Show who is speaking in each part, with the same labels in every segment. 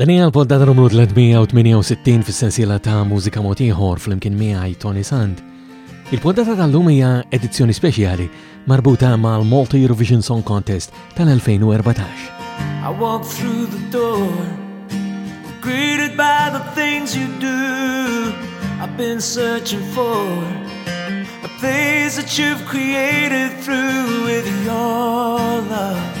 Speaker 1: Dan hija l-poddata numru 368 fis-sensiela ta' mużika mod ieħor flimkien miegħi Tony Sand. Il-poddata tal-lum hija edizzjoni speċjali marbuta mal-Malta Eurovision Song Contest tal-2014. I walk through the door Greeted by the things you do I've been searching for A place that you've created through with your love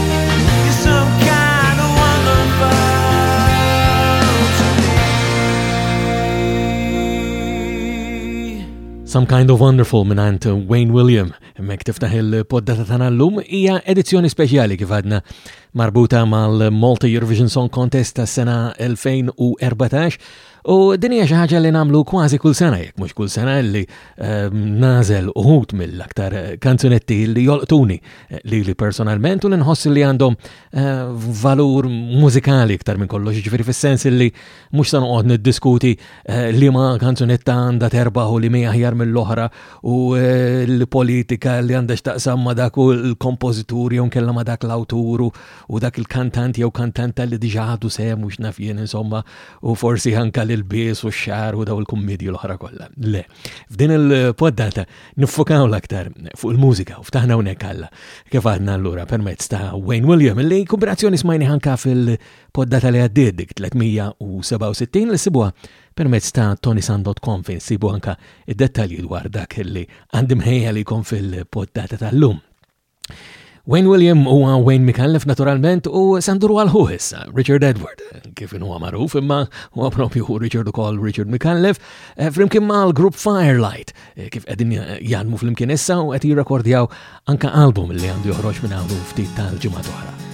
Speaker 1: Some Kind of Wonderful minant Wayne William. Mek tiftaħ il-poddata tana l-lum hija edizzjoni speċjali kif għadna marbuta mal-Malta Eurovision Song Contest tas sena 2014 U din hija xi ħaġa li nagħmlu kważi kull sena jekk mhux kull sena li ehm, nażel uħud mill-aktar eh, kanzunetti li jolqtuni eh, li li personalment u li nħoss li għandhom eh, valur mużikali iktar minn kollox, ġifieri fis-sens li mhux se noqgħod niddiskuti li ma kanzunetta għandha terbaħ u li mi aħjar mill-oħra u l-politika li għandha x'taqsam ma dak il-kompożitur jew kellha ma dak l-awtur u u dak il-kantant jew kantanta li diġa ħadu sehem u x'naf jien insomma u forsi anka l-ilbies u x-xar u daw il-kummedji l-oħra kollha. Le, f'din il-poddata niffokaw l-aktar fuq il-mużika u ftaħna hawnhekk alla kif għadna allura permezz ta' Wayne William li kubrazzjoni smajni ħanka fil-poddata li għaddiet dik 367 li sibuha permezz ta' tonisan.com fejn sibu anka id-dettalji dwar dak li għandim ħejja li jkun fil-poddata tal-lum. Wayne William huwa Wayne Mikallef naturalment u sanduru għal ħuħ issa, Richard Edward, kif huwa magħruf imma huwa propju Richard ukoll Richard Mikallef, eh, flimkien ma' l-grupp Firelight, eh, kif qegħdin jaħdmu flimkien issa u qed jirrekordjaw anka album li għandu joħroġ minn hawn ftit tal-ġimgħa oħra.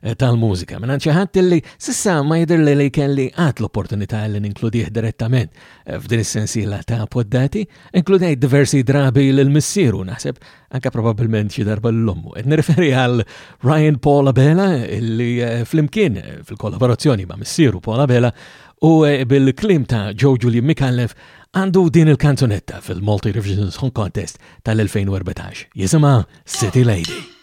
Speaker 2: eh, tal-mużika. Minna ċaħat li sissa ma jidir li li kelli għat l-opportunità li ninkludih direttament eh, f'din is-sensiela ta' poddati, inkludejt diversi drabi l-missieru naħseb anka probabilment xi darba l-lommu. Et nirreferi għal Ryan Paul Abela li eh, fl-imkien fil-kollaborazzjoni ma' missieru Paul Abela u bil-klim ta' Joe Julian Mikallef għandu din il-kanzunetta fil-Multi Revisions Hong Contest tal-2014. Jisima City Lady.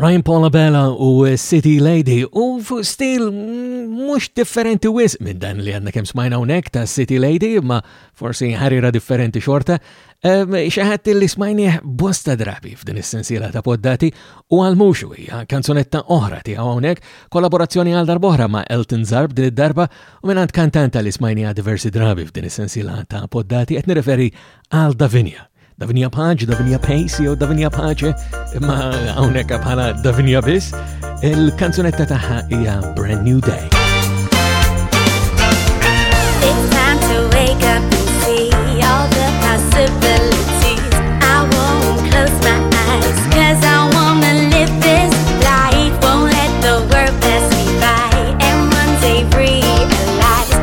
Speaker 3: Ryan Paula Bella u City Lady u fuq stil mhux differenti wisq minn dan li għandna kemm smajna hawnhekk ta' City Lady imma forsi ħarira differenti xorta. Ehm, xi ħadd li smajnieh bosta drabi f'din is-sensiela ta' poddati u għal mhux hija kanzunetta oħra tiegħu hawnhekk, kollaborazzjoni għal darbohra ma' Elton Zarb din id-darba u minn kantanta li smajniha diversi drabi f'din is-sensiela ta' poddati qed nirreferi għal Davinia. Davinja Paġ, Davinja Pace jew Davinja Paċe, imma hawnhekk bħala Davinja biss, il-kanzunetta tagħha hija Brand New Day.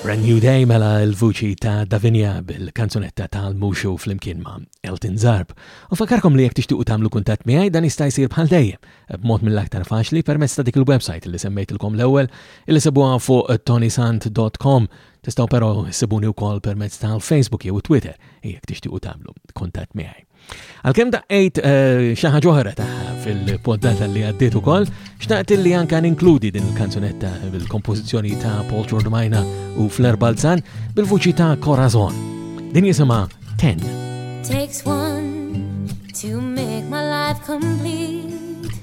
Speaker 4: Brand New Day
Speaker 3: mela l-vuċi ta' Davinia bil-kanzunetta tal-Muxu fl-imkien ma' Elton Zarb. U fakarkom li jek tixtiqu tagħmlu kuntatt miegħi dan jista' jsir bħal dejjem b'mod mill-aktar faċli permezz ta' dik il-website li semmejtilkom l-ewwel li sebuha fuq tonisant.com. Tistgħu però ssibuni wkoll permezz tal-Facebook jew Twitter jekk tixtiqu tagħmlu kuntatt miegħi. Għalkemm daqqejt eh, xi ħaġa oħra tagħha fil-poddata li għaddiet ukoll, xtaqt li anka ninkludi din il-kanzunetta bil-kompożizzjoni ta' Paul George Majna u Flair Balzan bil-vuċi ta' Corazon. Din jisimha Ten.
Speaker 4: Takes one to make my life complete.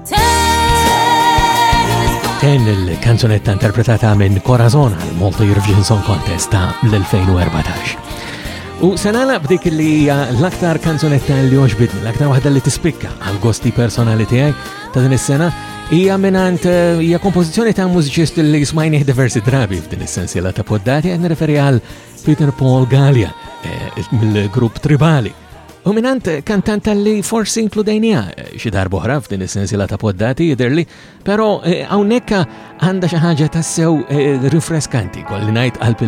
Speaker 4: Ten
Speaker 5: il-kanzunetta interpretata minn Corazon għal Malta Eurovision Song Contest ta' l-2014. U sanala b'dik li hija l-aktar kanzunetta li oġbidni, l-aktar waħda li tispikka għal gosti personali tiegħi ta' din is-sena hija minant eh, hija kompożizzjoni ta' mużiċist li smajni diversi drabi f'din is-sensiela ta' poddati qed nirreferi għal Peter Paul Gallia eh, mill-grupp Tribali. U minant kantant li forsi inkludejnija eh, xi darbohra f'din is-sensiela ta' poddati jiderli, però eh, hawnhekk għandha xi ħaġa tassew eh, rifreskanti kolli ngħid qalb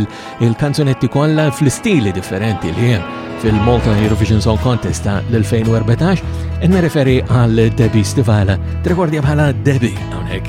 Speaker 5: il-kanzunetti kollha fl-istili differenti li hemm fil-Malta Eurovision Song Contest ta' l-2014, nirreferi għal Debbie Stivala, trekordja bħala Debbie hawnhekk.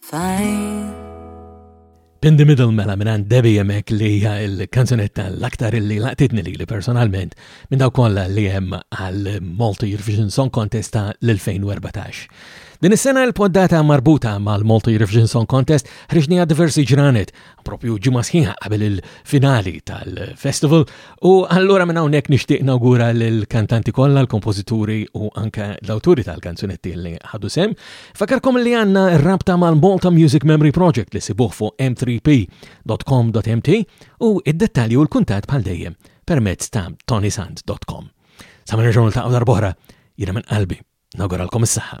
Speaker 6: Fine. Pin the
Speaker 5: Middle mela minan Debbie Jemek li hija l-kanzunetta l-aktar li laqtitni li li personalment minn daw kollha li hemm għal Malta Eurovision Song Contest ta' l-2014. Din is-sena l-poddata marbuta mal-Malta Eurovision Song Contest ħriġnija diversi ġranet propju ġimgħa sħiħa qabel il-finali tal-festival u allura minn hawnhekk nixtieq nawgura lill-kantanti kollha, l-kompożituri u anke l-awturi tal-kanzunetti li ħadu sem. Fakarkom li għandna rabta mal-Malta Music Memory Project li sibuh fuq m3p.com.mt u id-dettalji u l-kuntat bħal dejjem permezz ta' tonisand.com. Sa' minn ta' darbohra, jina minn qalbi, nawguralkom is-saħħa.